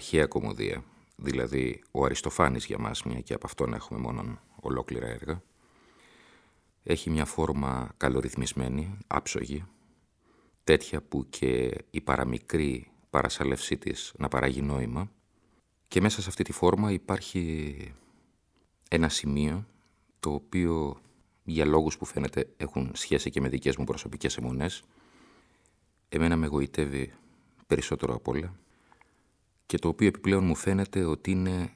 Αρχαία κομμωδία, δηλαδή ο Αριστοφάνης για μας, μια και από αυτόν έχουμε μόνο ολόκληρα έργα, έχει μια φόρμα καλορυθμισμένη, άψογη, τέτοια που και η παραμικρή παρασαλεύσή της να παράγει νόημα. Και μέσα σε αυτή τη φόρμα υπάρχει ένα σημείο το οποίο για λόγους που φαίνεται έχουν σχέση και με δικές μου προσωπικές αιμονές εμένα με εγωιτεύει περισσότερο απ' όλα και το οποίο επιπλέον μου φαίνεται ότι είναι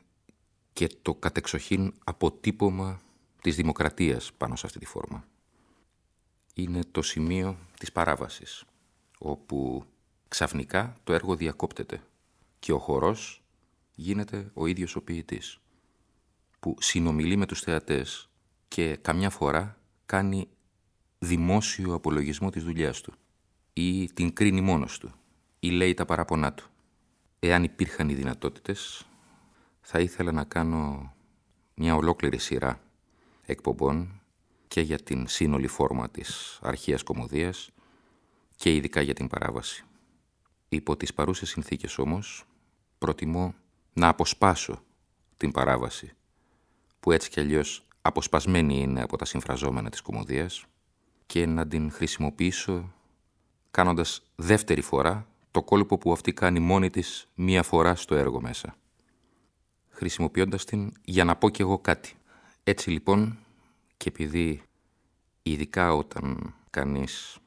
και το κατεξοχήν αποτύπωμα της δημοκρατίας πάνω σε αυτή τη φόρμα. Είναι το σημείο της παράβασης, όπου ξαφνικά το έργο διακόπτεται και ο χορός γίνεται ο ίδιος ο ποιητής, που συνομιλεί με τους θεατές και καμιά φορά κάνει δημόσιο απολογισμό της δουλειάς του ή την κρίνει μόνος του ή λέει τα παραπονά του. Εάν υπήρχαν οι δυνατότητες, θα ήθελα να κάνω μια ολόκληρη σειρά εκπομπών και για την σύνολη φόρμα της αρχαίας κομμωδίας και ειδικά για την παράβαση. Υπό τις παρούσες συνθήκες όμως, προτιμώ να αποσπάσω την παράβαση, που έτσι κι αλλιώς αποσπασμένη είναι από τα συμφραζόμενα της κομμωδίας, και να την χρησιμοποιήσω κάνοντας δεύτερη φορά το κόλπο που αυτή κάνει μόνη της μία φορά στο έργο μέσα. Χρησιμοποιώντας την για να πω κι εγώ κάτι. Έτσι λοιπόν, και επειδή ειδικά όταν κανείς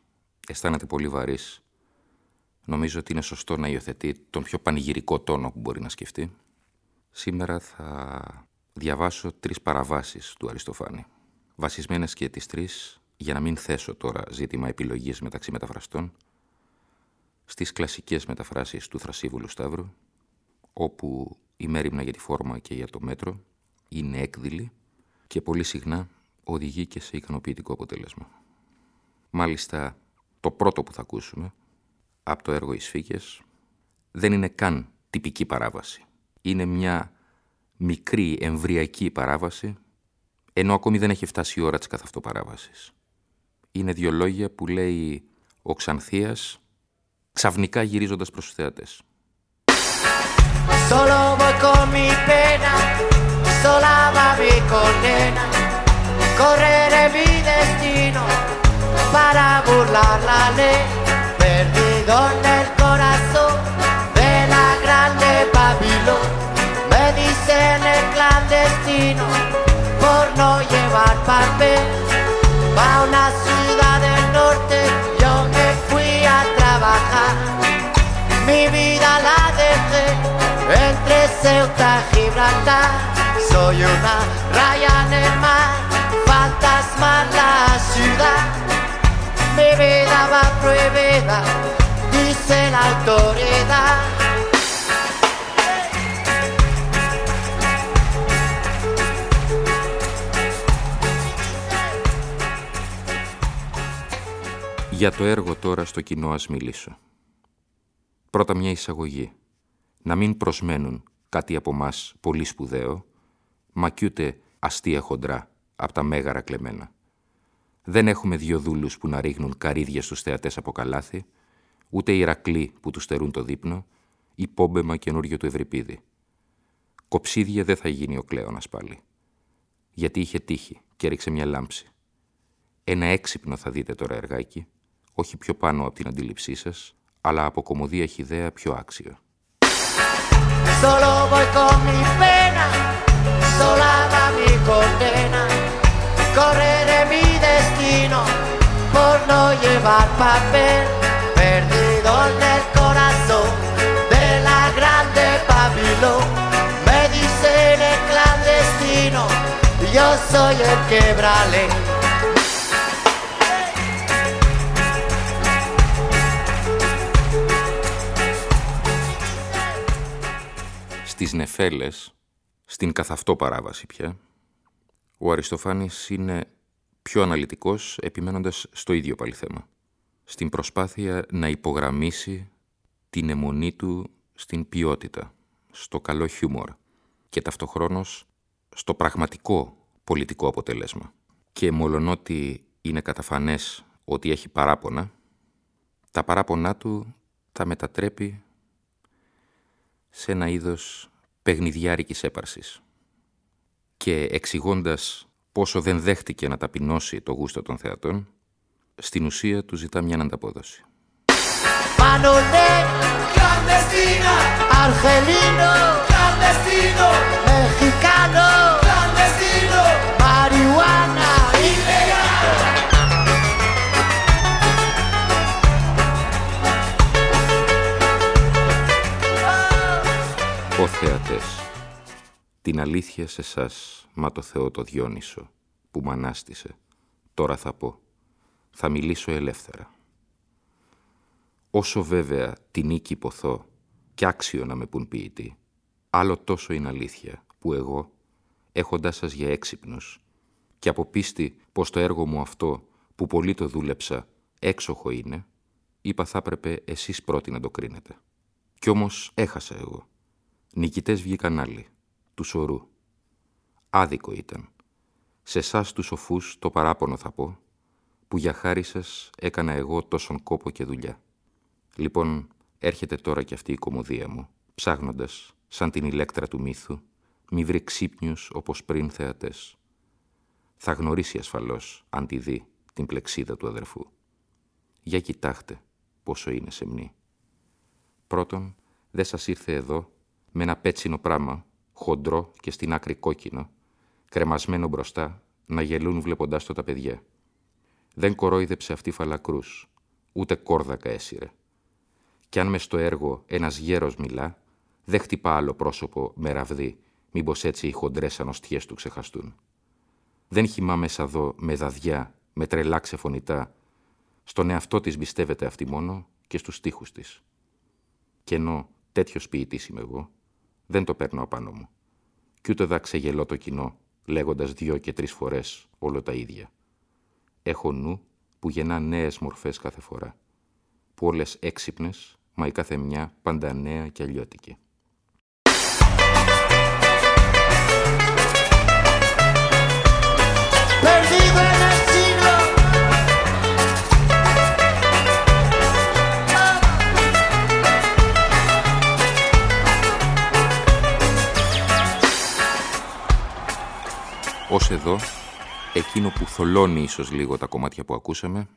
αισθάνεται πολύ βαρύς, νομίζω ότι είναι σωστό να υιοθετεί τον πιο πανηγυρικό τόνο που μπορεί να σκεφτεί, σήμερα θα διαβάσω τρεις παραβάσεις του Αριστοφάνη. Βασισμένες και τις τρεις, για να μην θέσω τώρα ζήτημα επιλογής μεταξύ μεταφραστών, στις κλασικές μεταφράσεις του Θρασίβουλου Σταύρου, όπου η μέρημνα για τη φόρμα και για το μέτρο είναι έκδηλη και πολύ συχνά οδηγεί και σε ικανοποιητικό αποτέλεσμα. Μάλιστα, το πρώτο που θα ακούσουμε από το έργο «Οι δεν είναι καν τυπική παράβαση. Είναι μια μικρή εμβριακή παράβαση, ενώ ακόμη δεν έχει φτάσει η ώρα της καθ' παράβασης. Είναι δύο λόγια που λέει ο Ξανθίας ξαφνικά γυρίζοντας προς τους θεατές. Solo voy con mi pena, sola va mi condena, correré mi destino para burlar la ley, perdido en el corazón de la grande Babilón, me dicen el clandestino por no llevar papel, va una ciudad entre Ceuta y Gibraltar. Soy una raya en el mar, fantasma en la ciudad. Mi vida va prohibida, dice la autoridad. Για το έργο τώρα στο κοινό ας μιλήσω. Πρώτα μια εισαγωγή. Να μην προσμένουν κάτι από μας πολύ σπουδαίο, μα κι ούτε αστεία χοντρά από τα μέγαρα κλεμμένα. Δεν έχουμε δύο δούλους που να ρίχνουν καρύδια στους θεατές από καλάθι, ούτε Ηρακλή που τους στερούν το δείπνο, ή πόμπεμα καινούριο του Ευρυπίδη. Κοψίδια δεν θα γίνει ο Κλέονας πάλι. Γιατί είχε τύχει και έριξε μια λάμψη. Ένα έξυπνο θα δείτε τώρα εργάκι, όχι πιο πάνω από την αντίληψή σας, αλλά από κομμωδία χιδέα πιο άξιο. Solo voy con mi pena, sola va mi condena. Correré mi destino por no llevar papel, perdido en el corazón de la grande Babilón. Me dicen el clandestino, yo soy el quebrale. Στις νεφέλες, στην καθαυτό παράβαση πια, ο Αριστοφάνης είναι πιο αναλυτικός επιμένοντας στο ίδιο πάλι θέμα. Στην προσπάθεια να υπογραμμίσει την αιμονή του στην ποιότητα, στο καλό χιούμορ και ταυτοχρόνως στο πραγματικό πολιτικό αποτέλεσμα. Και μολονότι είναι καταφανές ότι έχει παράπονα, τα παράπονά του τα μετατρέπει σε ένα είδος παιγνιδιάρικης έπαρσης. Και εξηγώντας πόσο δεν δέχτηκε να ταπεινώσει το γούστο των θεατών, στην ουσία του ζητά μια ανταπόδοση. Manolé, clandestino, argelino, clandestino, την αλήθεια σε σας, μα το Θεό το Διόνυσο, που μ' ανάστησε, τώρα θα πω, θα μιλήσω ελεύθερα. Όσο βέβαια την νίκη ποθώ κι άξιο να με πουν ποιητή, άλλο τόσο είναι αλήθεια που εγώ, έχοντάς σας για έξυπνους και από πίστη πως το έργο μου αυτό που πολύ το δούλεψα έξοχο είναι, είπα θα έπρεπε εσείς πρώτοι να το κρίνετε. Κι όμως έχασα εγώ. Νικητές βγήκαν άλλοι, του σωρού. Άδικο ήταν. Σε εσάς τους σοφούς το παράπονο θα πω, που για χάρη σας έκανα εγώ τόσον κόπο και δουλειά. Λοιπόν, έρχεται τώρα κι αυτή η κομμωδία μου, ψάχνοντας, σαν την ηλέκτρα του μύθου, μη βρει ξύπνιους όπως πριν θεατές. Θα γνωρίσει ασφαλώς, αν τη δει, την πλεξίδα του αδερφού. Για κοιτάχτε πόσο είναι σεμνή. Πρώτον, δεν σας ήρθε εδώ με ένα πέτσινο πράμα, χοντρό και στην άκρη κόκκινο, κρεμασμένο μπροστά, να γελούν βλέποντάς το τα παιδιά. Δεν κορόιδεψε αυτή φαλακρούς, ούτε κόρδακα έσυρε. Κι αν μες στο έργο ένας γέρος μιλά, δεν χτυπά άλλο πρόσωπο με ραβδί, μήπως έτσι οι χοντρές ανοστιές του ξεχαστούν. Δεν χυμά μέσα εδώ με δαδιά, με τρελά ξεφωνητά. Στον εαυτό της πιστεύεται αυτή μόνο και στους στίχους της. Κι ενώ τέτοιος ποιητής είμαι εγώ, δεν το παίρνω απάνω μου. Κι ούτε δα ξεγελώ το κοινό, λέγοντας δυο και τρεις φορές όλο τα ίδια. Έχω νου που γεννά νέες μορφές κάθε φορά, που όλες έξυπνες, μα η κάθε μια πάντα νέα και αλλιώτικη. Perdido Ως εδώ, εκείνο που θολώνει ίσως λίγο τα κομμάτια που ακούσαμε,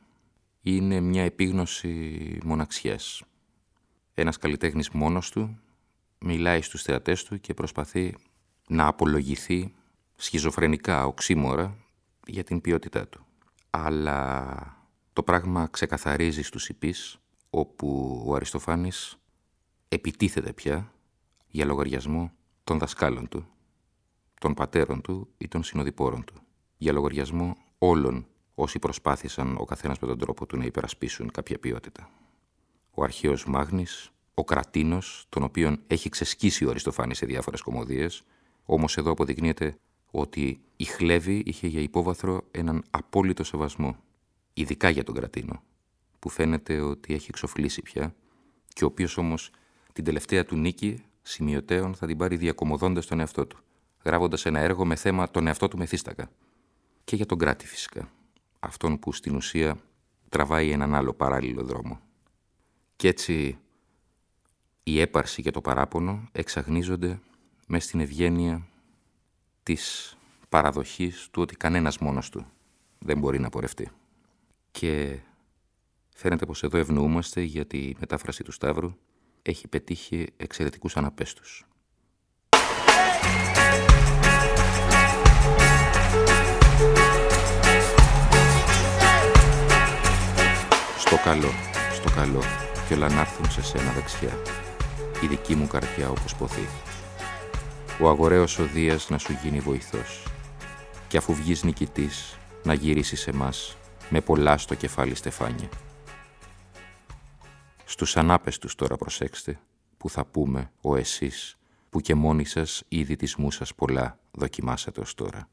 είναι μια επίγνωση μοναξιάς. Ένας καλλιτέχνης μόνος του μιλάει στους θεατές του και προσπαθεί να απολογηθεί σχιζοφρενικά, οξύμορα, για την ποιότητά του. Αλλά το πράγμα ξεκαθαρίζει στους υπείς, όπου ο Αριστοφάνης επιτίθεται πια για λογαριασμό των δασκάλων του, των πατέρων του ή των συνοδοιπόρων του, για λογαριασμό όλων όσοι προσπάθησαν ο καθένας με τον τρόπο του να υπερασπίσουν κάποια ποιότητα. Ο αρχαίος Μάγνης, ο Κρατίνος, τον οποίον έχει ξεσκίσει ο Αριστοφάνης σε διάφορες κομμωδίες, όμως εδώ αποδεικνύεται ότι η Χλέβη είχε για υπόβαθρο έναν απόλυτο σεβασμό, ειδικά για τον Κρατίνο, που φαίνεται ότι έχει εξοφλήσει πια και ο οποίος όμως την τελευταία του νίκη σημειωτέων θα την πάρει διακομωδώντας τον εαυτό του, γράφοντας ένα έργο με θέμα τον εαυτό του μεθύστακα. Και για τον Κράτη φυσικά, αυτόν που στην ουσία τραβάει έναν άλλο παράλληλο δρόμο. Κι έτσι η έπαρση και το παράπονο εξαγνίζονται μέσα στην ευγένεια της παραδοχής του ότι κανένας μόνος του δεν μπορεί να πορευτεί. Και φαίνεται πως εδώ ευνοούμαστε γιατί η μετάφραση του Σταύρου έχει πετύχει εξαιρετικούς αναπέστους. Καλό, στο καλό κι όλα να έρθουν σε σένα δεξιά. Η δική μου καρδιά όπως ποθεί. Ο αγοραίος ο Δίας να σου γίνει βοηθός. Και αφού βγεις νικητής, να γυρίσεις σε μας με πολλά στο κεφάλι στεφάνια. Στους ανάπεστους τώρα προσέξτε, που θα πούμε ο εσείς, που και μόνοι σας ήδη της μουσας πολλά δοκιμάσατε ως τώρα.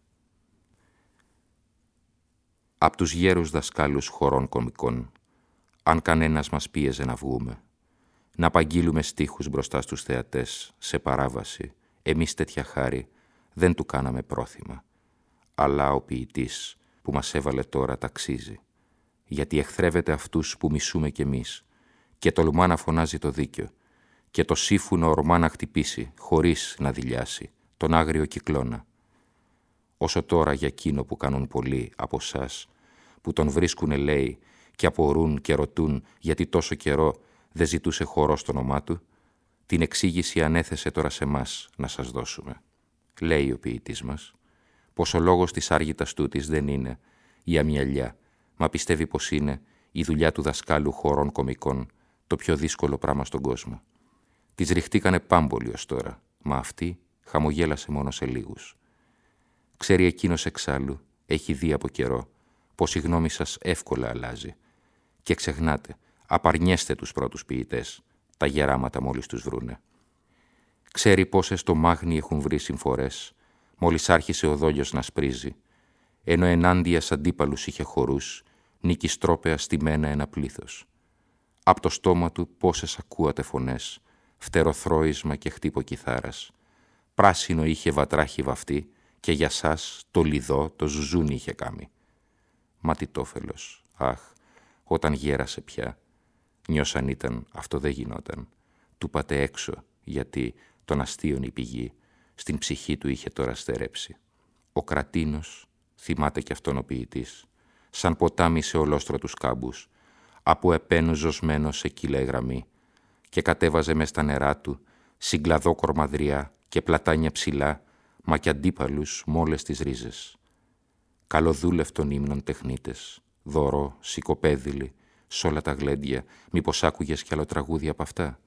Απ' τους γέρους δασκάλους χωρών κομικών, αν κανένας μας πίεζε να βγούμε, να απαγγείλουμε στίχους μπροστά στους θεατές, σε παράβαση, εμείς τέτοια χάρη δεν του κάναμε πρόθυμα, αλλά ο ποιητής που μας έβαλε τώρα ταξίζει, γιατί εχθρεύεται αυτούς που μισούμε κι εμείς και τολμά να φωνάζει το δίκιο και το σύφουνο ορμά να χτυπήσει χωρίς να δηλιάσει τον άγριο κυκλώνα. Όσο τώρα για εκείνο που κάνουν πολλοί από εσάς, που τον βρίσκουνε λέει και απορούν και ρωτούν γιατί τόσο καιρό δεν ζητούσε χώρο στο όνομά του, την εξήγηση ανέθεσε τώρα σε μας να σας δώσουμε. Λέει ο ποιητής μας, πως ο λόγος της άργητας τούτης δεν είναι η αμυαλιά, μα πιστεύει πως είναι η δουλειά του δασκάλου χωρών κομικών το πιο δύσκολο πράγμα στον κόσμο. Τη ριχτήκανε πάμπολοι ως τώρα, μα αυτή χαμογέλασε μόνο σε λίγους. Ξέρει εκείνος εξάλλου, έχει δει από καιρό, πως η γνώμη σας εύκολα αλλάζει. Και ξεχνάτε, απαρνιέστε τους πρώτους ποιητές, τα γεράματα μόλις τους βρούνε. Ξέρει πόσες το μάγνη έχουν βρει συμφορές, μόλις άρχισε ο δόλιος να σπρίζει, ενώ ενάντια σ' αντίπαλους είχε χορούς, νικιστρόπαια στημένα ένα πλήθος. Απ' το στόμα του πόσες ακούατε φωνές, φτεροθρόισμα και χτύπο κιθάρας. Πράσινο είχε βατράχη βαφτή και για σας το λιδό το ζουζούνι είχε κάμει. Μα τι τόφελος, αχ, όταν γέρασε πια, νιώσαν ήταν αυτό δεν γινόταν. Του πάτε έξω, γιατί τον αστείον η πηγή στην ψυχή του είχε τώρα στερέψει. Ο κρατίνος, θυμάται κι αυτόν ο ποιητής, σαν ποτάμι σε ολόστρο τους κάμπους, από επένου ζωσμένος σε κύλα γραμμή και κατέβαζε μες στα νερά του συγκλαδό κορμαδριά και πλατάνια ψηλά, μα κι αντίπαλους μόλες τις ρίζες. Καλοδούλευτον ύμνων τεχνίτες, δώρο, σικοπέδιλοι, σ' όλα τα γλέντια, μήπως άκουγες κι άλλο τραγούδι από αυτά;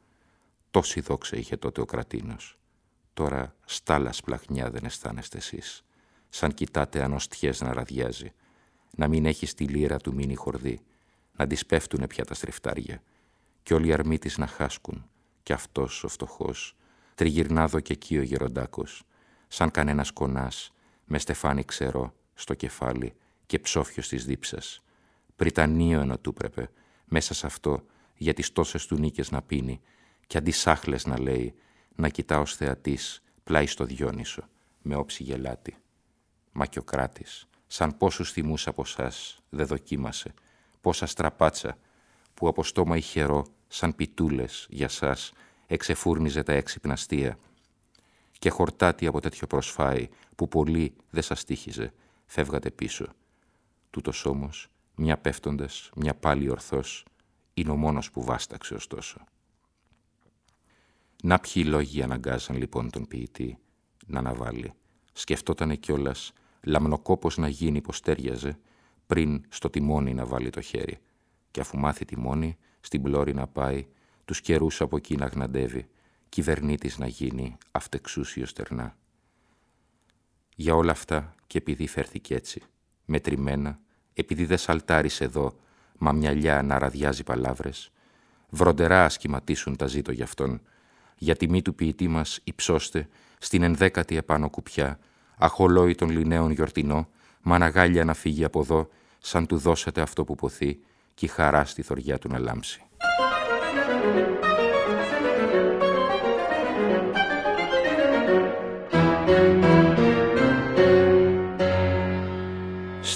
Τόση δόξα είχε τότε ο κρατίνος. Τώρα στάλας πλαχνιά δεν αισθάνεστε εσείς, σαν κοιτάτε ανοστιές να ραδιάζει, να μην έχει τη λύρα του μείνει χορδί, να τις πέφτουνε πια τα στριφτάρια. Και όλοι οι αρμοί της να χάσκουν. Και αυτός ο φτωχός. Τριγυρνά δω και εκεί ο γεροντάκος. Σαν κανένας κονάς με στεφάνι ξερό στο κεφάλι και ψόφιος της δίψας πριτανείο ενώ του πρέπει μέσα σε αυτό για τις τόσες του νίκες να πίνει και αντισάχλες να λέει να κοιτά ως θεατής πλάι στο Διόνυσο με όψη γελάτη. Μα και ο κράτης, σαν πόσους θυμούς από σας δεν δοκίμασε πόσα στραπάτσα που από στόμα ηχερό σαν πιτούλες για σας εξεφούρνιζε τα έξυπνα αστεία και χορτάτι από τέτοιο προσφάι που πολύ δεν σας τύχιζε, φεύγατε πίσω. Τούτος όμως, μια πέφτοντας, μια πάλι ορθός, είναι ο μόνος που βάσταξε ωστόσο. Να ποιοι λόγοι αναγκάζαν λοιπόν τον ποιητή να αναβάλει. Σκεφτότανε κιόλας λαμνοκόπος να γίνει πως τέριαζε πριν στο τιμόνι να βάλει το χέρι και αφού μάθει τιμόνι στην πλώρη να πάει, τους καιρούς από εκεί να γναντεύει, κυβερνήτης να γίνει αυτεξούσιο στερνά. Για όλα αυτά και επειδή φέρθηκε έτσι, μετρημένα, επειδή δεν σαλτάρισε εδώ, μα μυαλιά να ραδιάζει παλάβρες, βροντερά ασχηματίσουν τα ζήτω γι' αυτόν, για τιμή του ποιητή μας υψώστε στην ενδέκατη επάνω κουπιά, αχολόι των λινέων γιορτινό, μα αναγάλια να φύγει από εδώ σαν του δώσατε αυτό που ποθεί και η χαρά στη θωριά του να λάμψει.